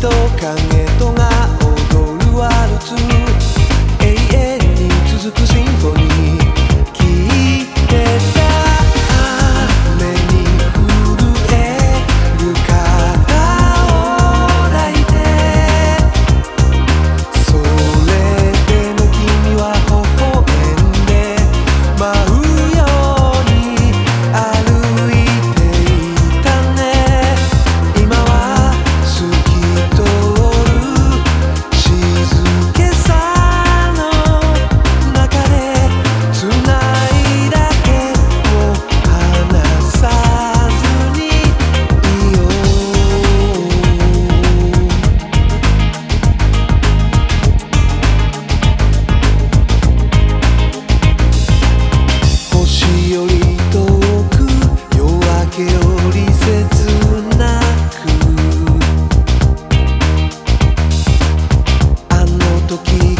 と影とが toquer.